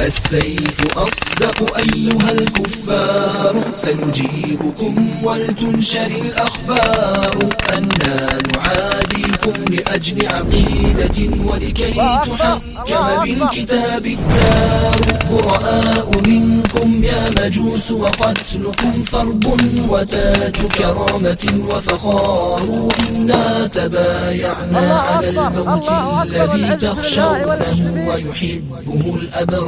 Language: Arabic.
السيف أصدق أيها الكفار. سنجيبكم ولتنشر الأخبار. أنا نعاديكم لأجل عقيدة ولكي تحكم بالكتاب الدار. براء منكم يا مجوس وقتلكم فرض وتاج كرامة وفخار. إنا تبايعنا على الموت الذي تخشونه ويحبه الأبرار.